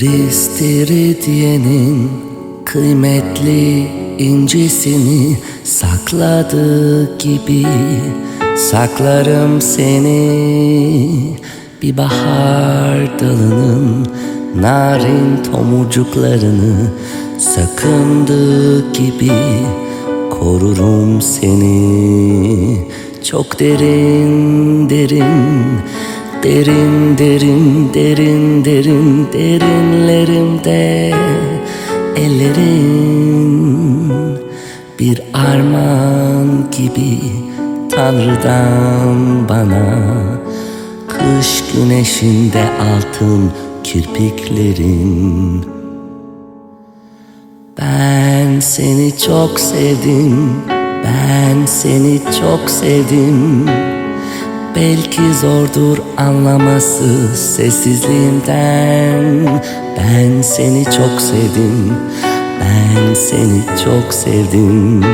Bir kıymetli incesini sakladığı gibi Saklarım seni. Bir bahar dalının narin tomurcuklarını sakındığı gibi korurum seni. Çok derin derin derin derin derin derin derinlerimde ellerin bir armağan gibi Tanrı'dan bana. Kış güneşinde altın kirpiklerin. Ben seni çok sevdim Ben seni çok sevdim Belki zordur anlaması sessizliğimden. Ben seni çok sevdim Ben seni çok sevdim.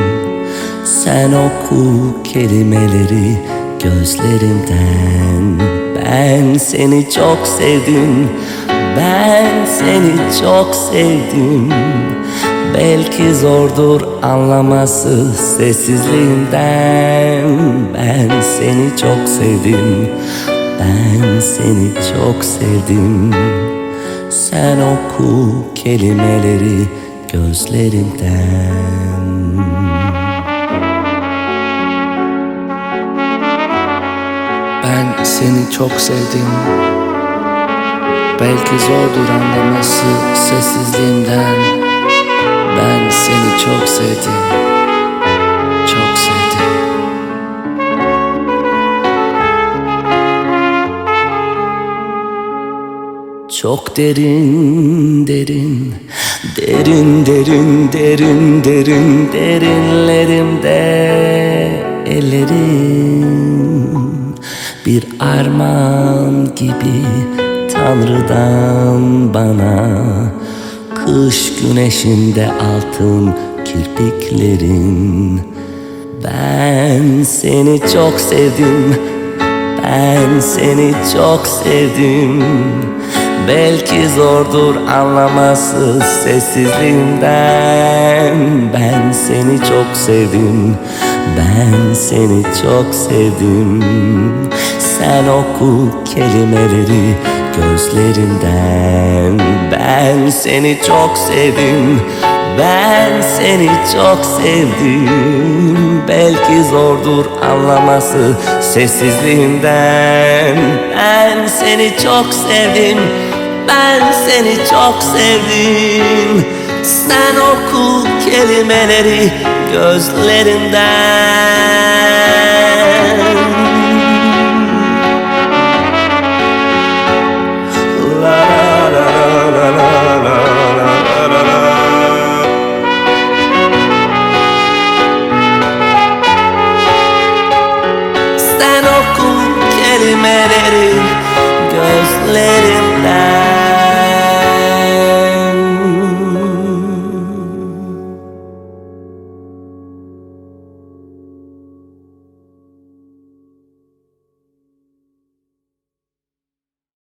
Sen oku kelimeleri gözlerimden. Ben seni çok sevdim Ben seni çok sevdim. Belki zordur anlaması sessizliğinden Ben seni çok sevdim. Ben seni çok sevdim. Sen oku kelimeleri gözlerimden Ben seni çok sevdim. Belki zordur anlaması sessizliğimden. Ben seni çok sevdim Çok derin derin Derin derin derin derin derinlerimde ellerin Bir armağan gibi Tanrı'dan bana Kış güneşinde altın kirpiklerin. Ben seni çok sevdim Ben seni çok sevdim Belki zordur anlaması sessizliğimden. Ben seni çok sevdim Ben seni çok sevdim. Sen oku kelimeleri gözlerimden Ben seni çok sevdim ben seni çok sevdim Belki zordur anlaması sessizliğinden. Ben seni çok sevdim Ben seni çok sevdim. Sen oku kelimeleri gözlerinden minute, just let it